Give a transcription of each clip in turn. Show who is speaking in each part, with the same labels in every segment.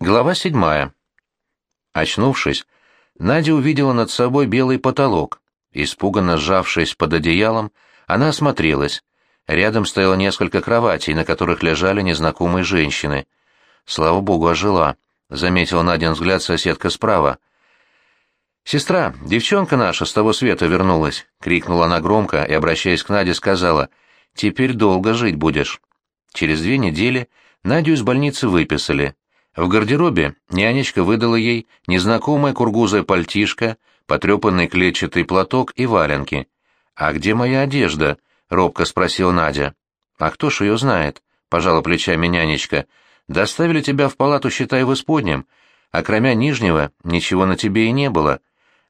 Speaker 1: Глава седьмая. Очнувшись, Надя увидела над собой белый потолок. Испуганно сжавшись под одеялом, она осмотрелась. Рядом стояло несколько кроватей, на которых лежали незнакомые женщины. Слава богу, ожила, — заметила Надин взгляд соседка справа. «Сестра, девчонка наша с того света вернулась!» — крикнула она громко и, обращаясь к Наде, сказала, «Теперь долго жить будешь». Через две недели Надю из больницы выписали. В гардеробе нянечка выдала ей незнакомое кургузое пальтишко, потрепанный клетчатый платок и валенки. «А где моя одежда?» — робко спросила Надя. «А кто ж ее знает?» — пожала плечами нянечка. «Доставили тебя в палату, считай, в исподнем, а кроме нижнего ничего на тебе и не было.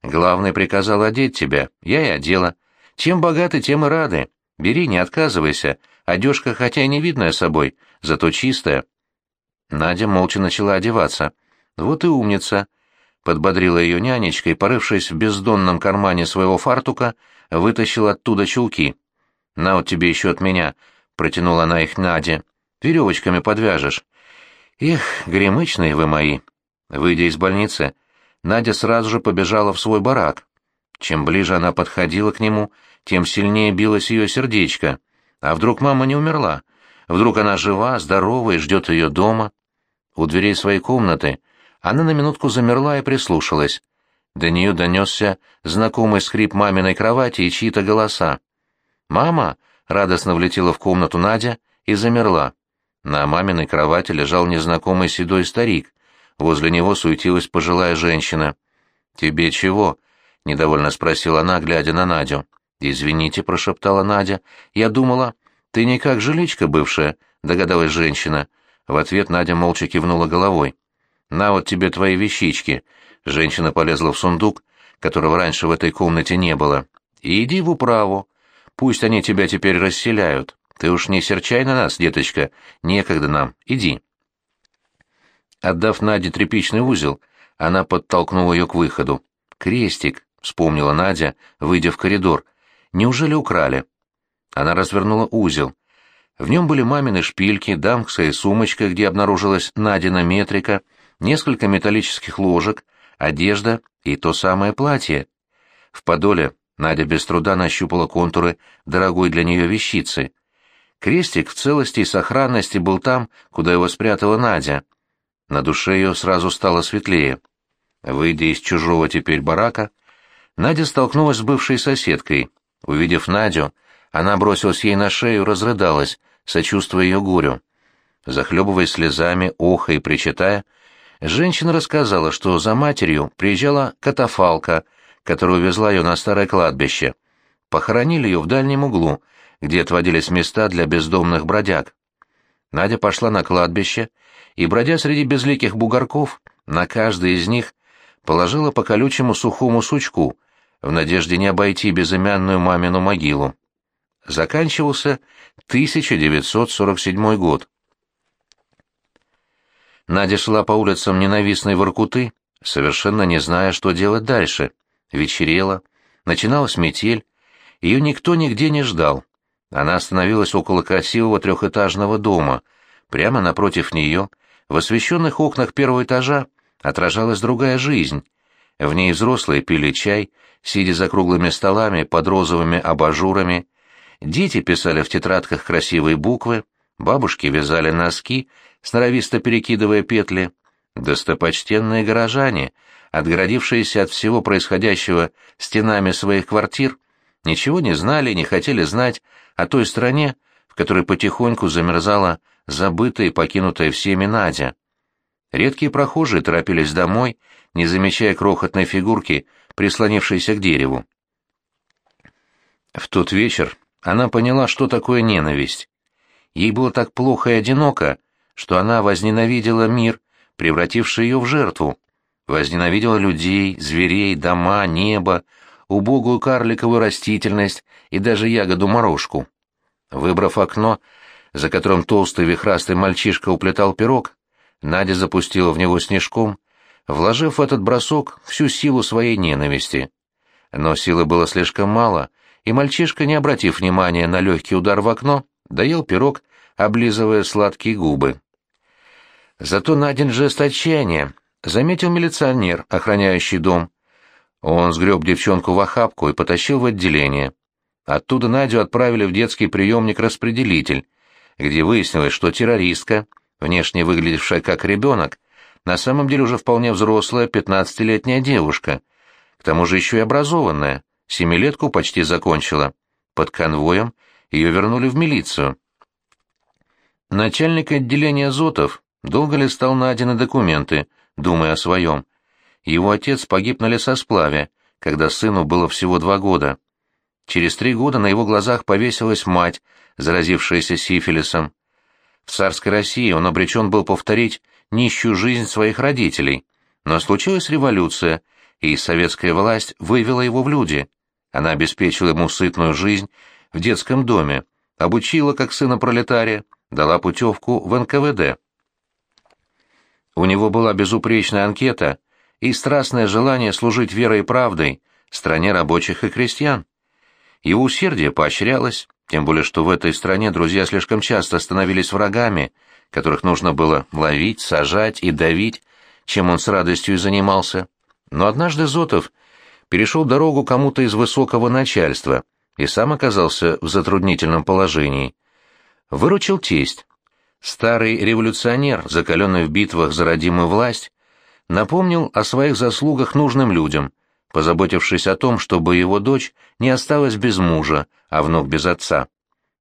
Speaker 1: Главное приказал одеть тебя, я и одела. Чем богаты, тем и рады. Бери, не отказывайся. Одежка хотя и не видная собой, зато чистая». Надя молча начала одеваться. «Вот и умница!» — подбодрила ее нянечка и, порывшись в бездонном кармане своего фартука, вытащила оттуда чулки. «На вот тебе еще от меня!» — протянула она их Наде. «Веревочками подвяжешь». «Эх, гремычные вы мои!» Выйдя из больницы, Надя сразу же побежала в свой барак. Чем ближе она подходила к нему, тем сильнее билось ее сердечко. А вдруг мама не умерла? Вдруг она жива, здорова и ждет ее дома? У дверей своей комнаты она на минутку замерла и прислушалась. До нее донесся знакомый скрип маминой кровати и чьи-то голоса. «Мама!» — радостно влетела в комнату Надя и замерла. На маминой кровати лежал незнакомый седой старик. Возле него суетилась пожилая женщина. «Тебе чего?» — недовольно спросила она, глядя на Надю. «Извините», — прошептала Надя. «Я думала...» «Ты не как жиличка бывшая», — догадалась женщина. В ответ Надя молча кивнула головой. «На вот тебе твои вещички». Женщина полезла в сундук, которого раньше в этой комнате не было. «И иди в управу. Пусть они тебя теперь расселяют. Ты уж не серчай на нас, деточка. Некогда нам. Иди». Отдав Наде тряпичный узел, она подтолкнула ее к выходу. «Крестик», — вспомнила Надя, выйдя в коридор. «Неужели украли?» Она развернула узел. В нем были мамины шпильки, дамская сумочка, где обнаружилась Надина метрика, несколько металлических ложек, одежда и то самое платье. В подоле Надя без труда нащупала контуры дорогой для нее вещицы. Крестик в целости и сохранности был там, куда его спрятала Надя. На душе ее сразу стало светлее. Выйдя из чужого теперь барака, Надя столкнулась с бывшей соседкой. Увидев Надю, она бросилась ей на шею разрыдалась, сочувствуя ее горю. Захлебываясь слезами, охая и причитая, женщина рассказала, что за матерью приезжала катафалка, которая увезла ее на старое кладбище. Похоронили ее в дальнем углу, где отводились места для бездомных бродяг. Надя пошла на кладбище и, бродя среди безликих бугорков, на каждый из них положила по колючему сухому сучку, в надежде не обойти безымянную мамину могилу заканчивался 1947 год. Надя шла по улицам ненавистной Воркуты, совершенно не зная, что делать дальше. Вечерело, начиналась метель, ее никто нигде не ждал. Она остановилась около красивого трехэтажного дома. Прямо напротив нее, в освещенных окнах первого этажа, отражалась другая жизнь. В ней взрослые пили чай, сидя за круглыми столами под розовыми абажурами, Дети писали в тетрадках красивые буквы, бабушки вязали носки, сноровисто перекидывая петли. Достопочтенные горожане, отгородившиеся от всего происходящего стенами своих квартир, ничего не знали и не хотели знать о той стране, в которой потихоньку замерзала забытая и покинутая всеми Надя. Редкие прохожие торопились домой, не замечая крохотной фигурки, прислонившейся к дереву. В тот вечер она поняла, что такое ненависть. Ей было так плохо и одиноко, что она возненавидела мир, превративший ее в жертву. Возненавидела людей, зверей, дома, небо, убогую карликовую растительность и даже ягоду-морожку. Выбрав окно, за которым толстый вихрастый мальчишка уплетал пирог, Надя запустила в него снежком, вложив в этот бросок всю силу своей ненависти. Но силы было слишком мало — и мальчишка, не обратив внимания на легкий удар в окно, доел пирог, облизывая сладкие губы. Зато Надин жест отчаяния заметил милиционер, охраняющий дом. Он сгреб девчонку в охапку и потащил в отделение. Оттуда Надю отправили в детский приемник-распределитель, где выяснилось, что террористка, внешне выглядевшая как ребенок, на самом деле уже вполне взрослая пятнадцатилетняя девушка, к тому же еще и образованная, семилетку почти закончила. Под конвоем ее вернули в милицию. Начальник отделения Зотов долго листал Надины документы, думая о своем. Его отец погиб на лесосплаве, когда сыну было всего два года. Через три года на его глазах повесилась мать, заразившаяся сифилисом. В царской России он обречен был повторить нищую жизнь своих родителей, но случилась революция, и советская власть вывела его в люди. Она обеспечила ему сытную жизнь в детском доме, обучила как сына пролетария, дала путевку в НКВД. У него была безупречная анкета и страстное желание служить верой и правдой стране рабочих и крестьян. Его усердие поощрялось, тем более что в этой стране друзья слишком часто становились врагами, которых нужно было ловить, сажать и давить, чем он с радостью и занимался. Но однажды Зотов перешел дорогу кому-то из высокого начальства и сам оказался в затруднительном положении. Выручил тесть. Старый революционер, закаленный в битвах за родимую власть, напомнил о своих заслугах нужным людям, позаботившись о том, чтобы его дочь не осталась без мужа, а внук без отца.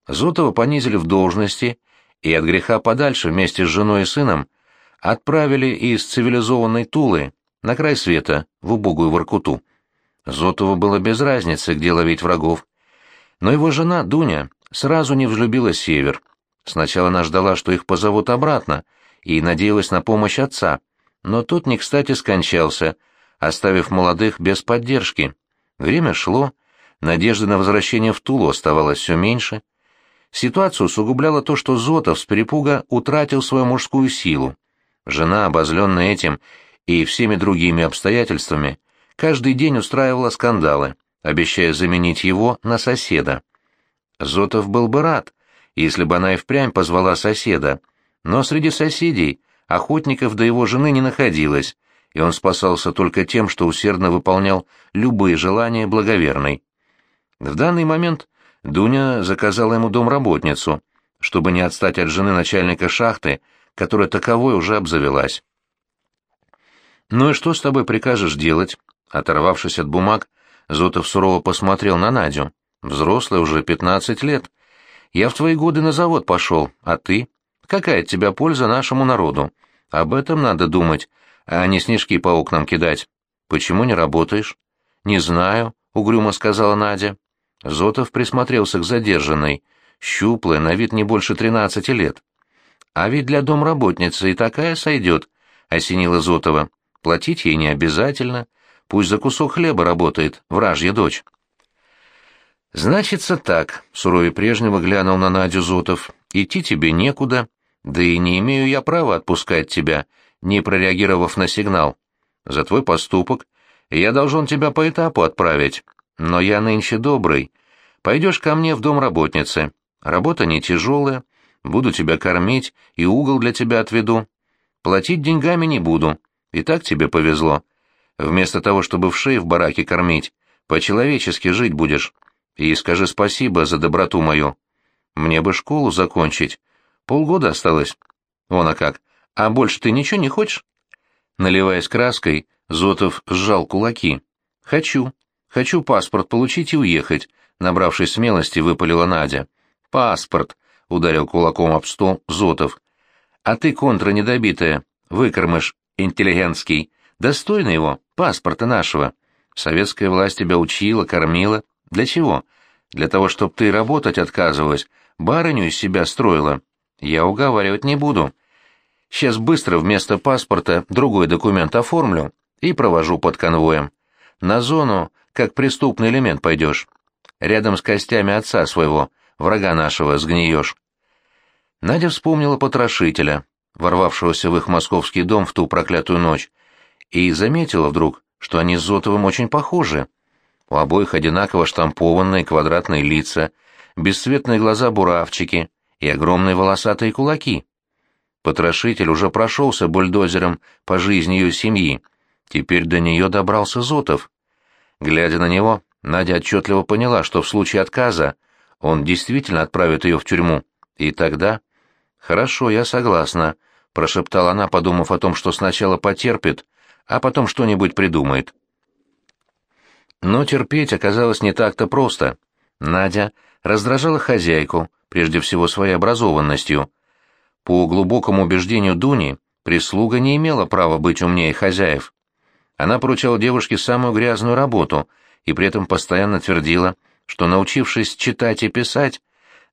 Speaker 1: Зотова понизили в должности и от греха подальше вместе с женой и сыном отправили из цивилизованной Тулы на край света, в убогую Воркуту. Зотову было без разницы, где ловить врагов. Но его жена, Дуня, сразу не взлюбила север — Сначала она ждала, что их позовут обратно, и надеялась на помощь отца, но тот не кстати скончался, оставив молодых без поддержки. Время шло, надежды на возвращение в Тулу оставалось все меньше. Ситуацию усугубляло то, что Зотов с перепуга утратил свою мужскую силу. Жена, обозленная этим и всеми другими обстоятельствами, каждый день устраивала скандалы, обещая заменить его на соседа. Зотов был бы рад, если бы она и впрямь позвала соседа, но среди соседей охотников до его жены не находилось, и он спасался только тем, что усердно выполнял любые желания благоверной. В данный момент Дуня заказала ему домработницу, чтобы не отстать от жены начальника шахты, которая таковой уже обзавелась. «Ну и что с тобой прикажешь делать?» Оторвавшись от бумаг, Зотов сурово посмотрел на Надю. «Взрослая уже пятнадцать лет. Я в твои годы на завод пошел, а ты? Какая от тебя польза нашему народу? Об этом надо думать, а не снежки по окнам кидать. Почему не работаешь? Не знаю, угрюмо сказала Надя. Зотов присмотрелся к задержанной, щуплая, на вид не больше тринадцати лет. А ведь для домработницы и такая сойдет, осенила Зотова. Платить ей не обязательно, пусть за кусок хлеба работает, вражья дочь. «Значится так», — суровее прежнего глянул на Надю Зотов, — «идти тебе некуда, да и не имею я права отпускать тебя, не прореагировав на сигнал. За твой поступок я должен тебя по этапу отправить, но я нынче добрый. Пойдешь ко мне в дом работницы. Работа не тяжелая, буду тебя кормить и угол для тебя отведу. Платить деньгами не буду, и так тебе повезло. Вместо того, чтобы в шее в бараке кормить, по-человечески жить будешь». И скажи спасибо за доброту мою. Мне бы школу закончить. Полгода осталось. Вон а как. А больше ты ничего не хочешь? Наливаясь краской, Зотов сжал кулаки. Хочу. Хочу паспорт получить и уехать. Набравшись смелости, выпалила Надя. Паспорт, ударил кулаком об стол Зотов. А ты, контра недобитая, выкормыш интеллигентский. Достойно его, паспорта нашего. Советская власть тебя учила, кормила. Для чего? Для того, чтобы ты работать отказывалась, барыню из себя строила. Я уговаривать не буду. Сейчас быстро вместо паспорта другой документ оформлю и провожу под конвоем. На зону, как преступный элемент пойдешь. Рядом с костями отца своего, врага нашего, сгниешь. Надя вспомнила потрошителя, ворвавшегося в их московский дом в ту проклятую ночь, и заметила вдруг, что они с Зотовым очень похожи. У обоих одинаково штампованные квадратные лица, бесцветные глаза-буравчики и огромные волосатые кулаки. Потрошитель уже прошелся бульдозером по жизни ее семьи. Теперь до нее добрался Зотов. Глядя на него, Надя отчетливо поняла, что в случае отказа он действительно отправит ее в тюрьму. И тогда... «Хорошо, я согласна», — прошептала она, подумав о том, что сначала потерпит, а потом что-нибудь придумает. Но терпеть оказалось не так-то просто. Надя раздражала хозяйку, прежде всего своей образованностью. По глубокому убеждению Дуни, прислуга не имела права быть умнее хозяев. Она поручала девушке самую грязную работу и при этом постоянно твердила, что, научившись читать и писать,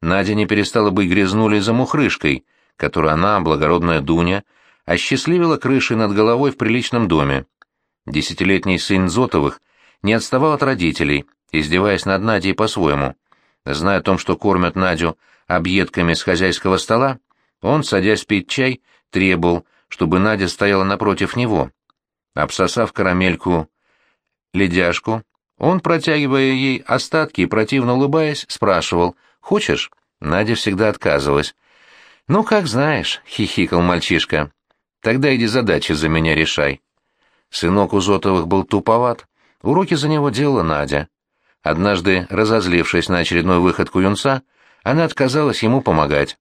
Speaker 1: Надя не перестала быть грязнулей за мухрышкой, которую она, благородная Дуня, осчастливила крышей над головой в приличном доме. Десятилетний сын Зотовых не отставал от родителей, издеваясь над Надей по-своему. Зная о том, что кормят Надю объедками с хозяйского стола, он, садясь пить чай, требовал, чтобы Надя стояла напротив него. Обсосав карамельку ледяшку, он, протягивая ей остатки и противно улыбаясь, спрашивал «Хочешь?». Надя всегда отказывалась. «Ну, как знаешь», — хихикал мальчишка. «Тогда иди задачи за меня решай». Сынок у Зотовых был туповат, Уроки за него делала Надя. Однажды, разозлившись на очередной выходку юнца, она отказалась ему помогать.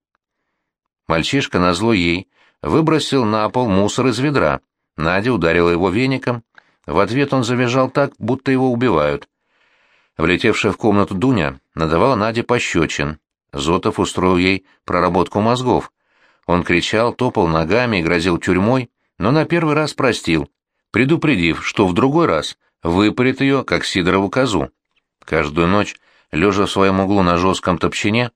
Speaker 1: Мальчишка, назло ей, выбросил на пол мусор из ведра. Надя ударила его веником. В ответ он завизжал так, будто его убивают. Влетевшая в комнату Дуня надавала Наде пощечин. Зотов устроил ей проработку мозгов. Он кричал, топал ногами и грозил тюрьмой, но на первый раз простил, предупредив, что в другой раз выпарит ее, как Сидорову козу. Каждую ночь, лежа в своем углу на жестком топчине,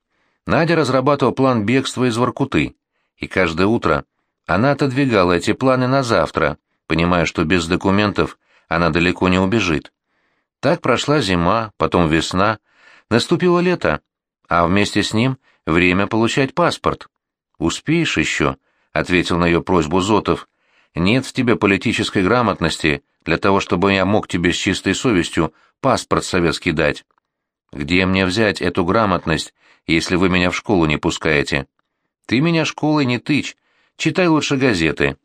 Speaker 1: Надя разрабатывала план бегства из Воркуты, и каждое утро она отодвигала эти планы на завтра, понимая, что без документов она далеко не убежит. Так прошла зима, потом весна, наступило лето, а вместе с ним время получать паспорт. «Успеешь еще?» — ответил на ее просьбу Зотов. «Нет в тебе политической грамотности, для того, чтобы я мог тебе с чистой совестью паспорт советский дать. Где мне взять эту грамотность, если вы меня в школу не пускаете? Ты меня школой не тычь, читай лучше газеты.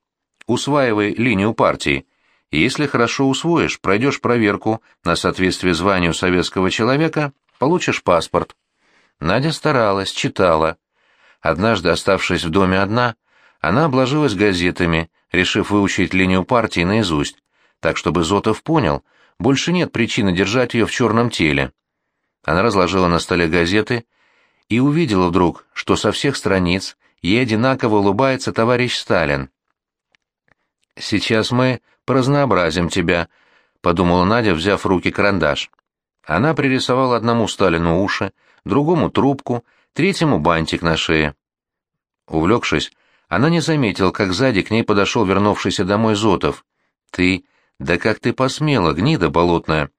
Speaker 1: Усваивай линию партии. если хорошо усвоишь, пройдешь проверку на соответствие званию советского человека, получишь паспорт. Надя старалась, читала. Однажды, оставшись в доме одна, она обложилась газетами, решив выучить линию партии наизусть так чтобы Зотов понял, больше нет причины держать ее в черном теле. Она разложила на столе газеты и увидела вдруг, что со всех страниц ей одинаково улыбается товарищ Сталин. «Сейчас мы поразнообразим тебя», — подумала Надя, взяв в руки карандаш. Она пририсовала одному Сталину уши, другому трубку, третьему бантик на шее. Увлекшись, она не заметила, как сзади к ней подошел вернувшийся домой Зотов. «Ты да как ты посмела, гнида болотная!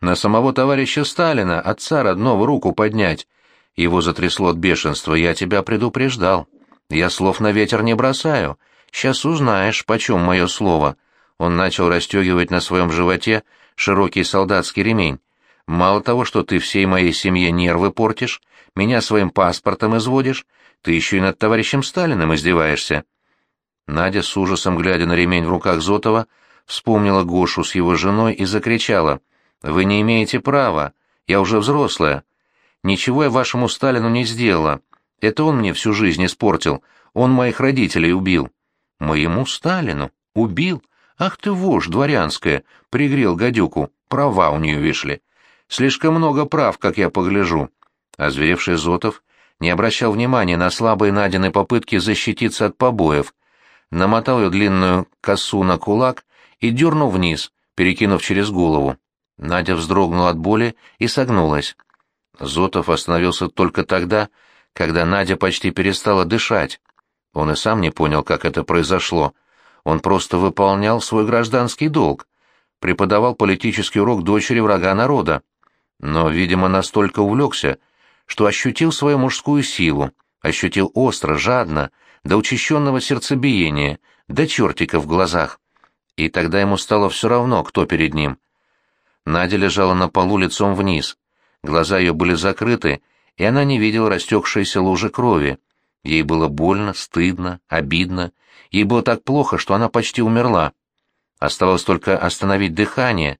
Speaker 1: На самого товарища Сталина, отца родного, руку поднять! Его затрясло от бешенства, я тебя предупреждал. Я слов на ветер не бросаю. Сейчас узнаешь, почем мое слово. Он начал расстегивать на своем животе широкий солдатский ремень. Мало того, что ты всей моей семье нервы портишь, меня своим паспортом изводишь, ты еще и над товарищем Сталиным издеваешься. Надя, с ужасом глядя на ремень в руках Зотова, вспомнила Гошу с его женой и закричала. «Вы не имеете права. Я уже взрослая. Ничего я вашему Сталину не сделала. Это он мне всю жизнь испортил. Он моих родителей убил». «Моему Сталину? Убил? Ах ты вошь дворянская!» — пригрел гадюку. Права у нее вышли. Слишком много прав, как я погляжу. Озверевший Зотов не обращал внимания на слабые Надины попытки защититься от побоев, намотал ее длинную косу на кулак и дернул вниз, перекинув через голову. Надя вздрогнула от боли и согнулась. Зотов остановился только тогда, когда Надя почти перестала дышать. Он и сам не понял, как это произошло. Он просто выполнял свой гражданский долг, преподавал политический урок дочери врага народа. Но, видимо, настолько увлекся, что ощутил свою мужскую силу, ощутил остро, жадно, до учащенного сердцебиения, до чертика в глазах и тогда ему стало все равно, кто перед ним. Надя лежала на полу лицом вниз. Глаза ее были закрыты, и она не видела растекшейся лужи крови. Ей было больно, стыдно, обидно. Ей было так плохо, что она почти умерла. Оставалось только остановить дыхание,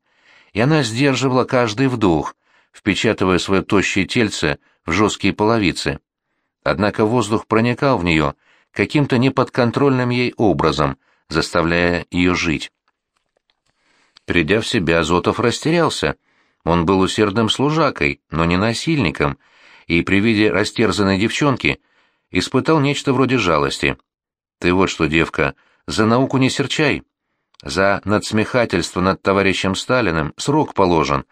Speaker 1: и она сдерживала каждый вдох, впечатывая свое тощее тельце в жесткие половицы. Однако воздух проникал в нее каким-то неподконтрольным ей образом, заставляя ее жить. Придя в себя, Зотов растерялся. Он был усердным служакой, но не насильником, и при виде растерзанной девчонки испытал нечто вроде жалости. «Ты вот что, девка, за науку не серчай. За надсмехательство над товарищем Сталиным срок положен,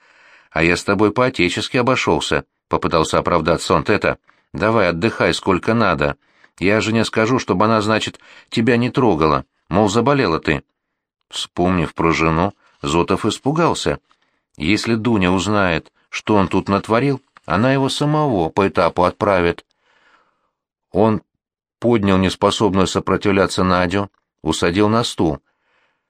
Speaker 1: а я с тобой по-отечески обошелся», — попытался оправдаться он это. «Давай отдыхай сколько надо. Я жене скажу, чтобы она, значит, тебя не трогала, мол, заболела ты». Вспомнив про жену, Зотов испугался. Если Дуня узнает, что он тут натворил, она его самого по этапу отправит. Он поднял неспособную сопротивляться Надю, усадил на стул.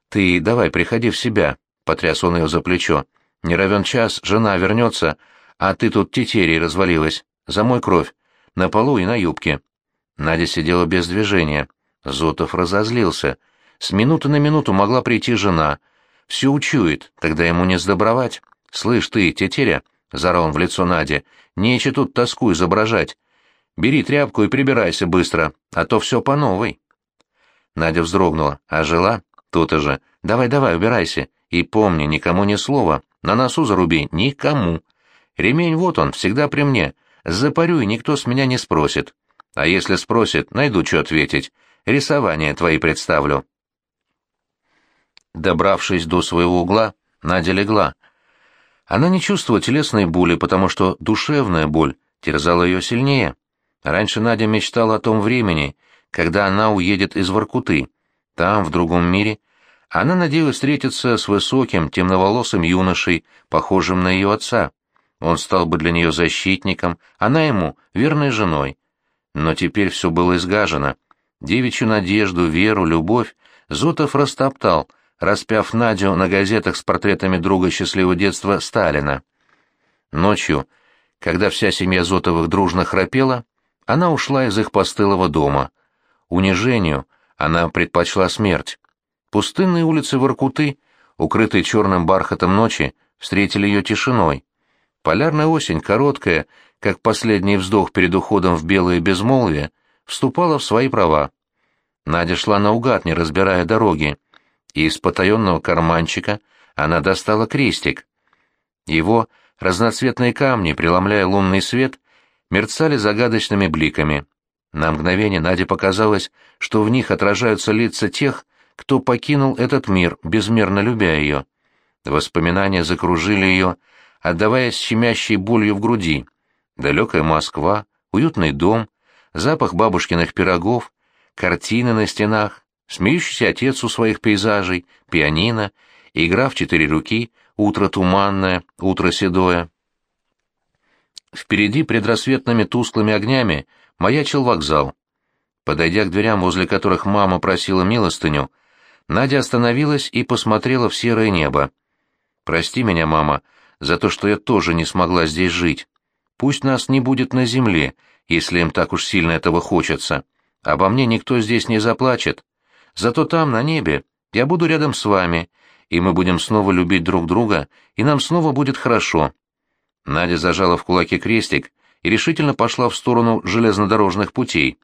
Speaker 1: «Ты давай, приходи в себя», — потряс он ее за плечо. «Не равен час, жена вернется, а ты тут тетерей развалилась. За мой кровь. На полу и на юбке». Надя сидела без движения. Зотов разозлился. С минуты на минуту могла прийти жена — все учует, тогда ему не сдобровать. Слышь ты, тетеря, — заорал он в лицо Наде, — нече тут тоску изображать. Бери тряпку и прибирайся быстро, а то все по новой. Надя вздрогнула, а жила? То-то же. Давай-давай, убирайся. И помни, никому ни слова. На носу заруби, никому. Ремень вот он, всегда при мне. Запарю, и никто с меня не спросит. А если спросит, найду что ответить. Рисование твои представлю. Добравшись до своего угла, Надя легла. Она не чувствовала телесной боли, потому что душевная боль терзала ее сильнее. Раньше Надя мечтала о том времени, когда она уедет из Воркуты. Там, в другом мире, она надеялась встретиться с высоким, темноволосым юношей, похожим на ее отца. Он стал бы для нее защитником, она ему — верной женой. Но теперь все было изгажено. Девичью надежду, веру, любовь Зотов растоптал — распяв Надю на газетах с портретами друга счастливого детства Сталина. Ночью, когда вся семья Зотовых дружно храпела, она ушла из их постылого дома. Унижению она предпочла смерть. Пустынные улицы Воркуты, укрытые черным бархатом ночи, встретили ее тишиной. Полярная осень, короткая, как последний вздох перед уходом в белое безмолвие, вступала в свои права. Надя шла наугад, не разбирая дороги и из потаенного карманчика она достала крестик. Его разноцветные камни, преломляя лунный свет, мерцали загадочными бликами. На мгновение Наде показалось, что в них отражаются лица тех, кто покинул этот мир, безмерно любя ее. Воспоминания закружили ее, отдаваясь щемящей болью в груди. Далекая Москва, уютный дом, запах бабушкиных пирогов, картины на стенах, смеющийся отец у своих пейзажей, пианино, игра в четыре руки, утро туманное, утро седое. Впереди предрассветными тусклыми огнями маячил вокзал. Подойдя к дверям, возле которых мама просила милостыню, Надя остановилась и посмотрела в серое небо. «Прости меня, мама, за то, что я тоже не смогла здесь жить. Пусть нас не будет на земле, если им так уж сильно этого хочется. Обо мне никто здесь не заплачет. Зато там, на небе, я буду рядом с вами, и мы будем снова любить друг друга, и нам снова будет хорошо». Надя зажала в кулаке крестик и решительно пошла в сторону железнодорожных путей.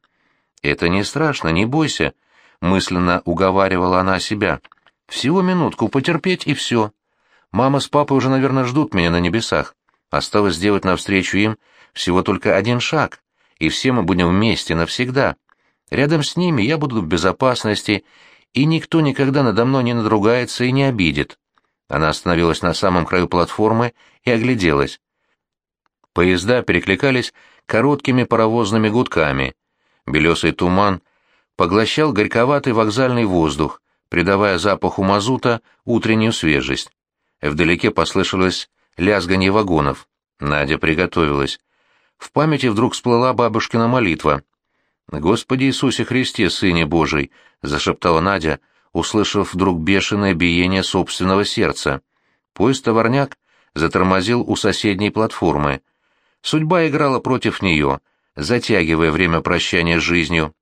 Speaker 1: «Это не страшно, не бойся», — мысленно уговаривала она себя. «Всего минутку потерпеть, и все. Мама с папой уже, наверное, ждут меня на небесах. Осталось сделать навстречу им всего только один шаг, и все мы будем вместе навсегда». Рядом с ними я буду в безопасности, и никто никогда надо мной не надругается и не обидит. Она остановилась на самом краю платформы и огляделась. Поезда перекликались короткими паровозными гудками. Белесый туман поглощал горьковатый вокзальный воздух, придавая запаху мазута утреннюю свежесть. Вдалеке послышалось лязганье вагонов. Надя приготовилась. В памяти вдруг всплыла бабушкина молитва — «Господи Иисусе Христе, Сыне Божий!» — зашептала Надя, услышав вдруг бешеное биение собственного сердца. Поезд-товарняк затормозил у соседней платформы. Судьба играла против нее, затягивая время прощания с жизнью.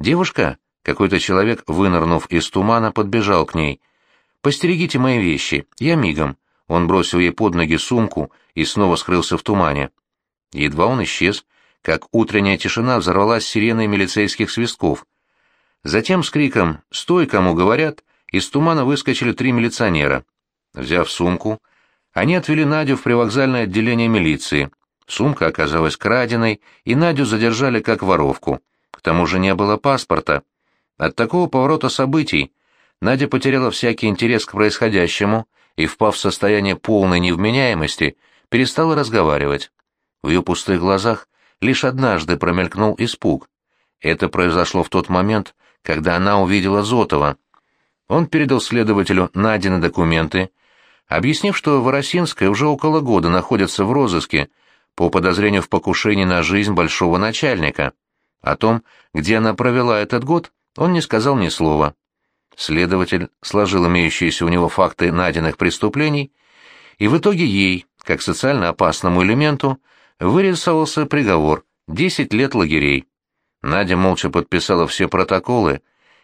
Speaker 1: Девушка, какой-то человек, вынырнув из тумана, подбежал к ней. «Постерегите мои вещи, я мигом». Он бросил ей под ноги сумку и снова скрылся в тумане. Едва он исчез, как утренняя тишина взорвалась сиреной милицейских свистков. Затем с криком «Стой, кому говорят!» из тумана выскочили три милиционера. Взяв сумку, они отвели Надю в привокзальное отделение милиции. Сумка оказалась краденой, и Надю задержали как воровку. К тому же не было паспорта. От такого поворота событий Надя потеряла всякий интерес к происходящему и, впав в состояние полной невменяемости, перестала разговаривать. В ее пустых глазах лишь однажды промелькнул испуг. Это произошло в тот момент, когда она увидела Зотова. Он передал следователю Надины документы, объяснив, что Воросинская уже около года находится в розыске по подозрению в покушении на жизнь большого начальника. О том, где она провела этот год, он не сказал ни слова. Следователь сложил имеющиеся у него факты найденных преступлений, и в итоге ей, как социально опасному элементу, вырисовался приговор — 10 лет лагерей. Надя молча подписала все протоколы,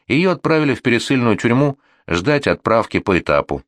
Speaker 1: и ее отправили в пересыльную тюрьму ждать отправки по этапу.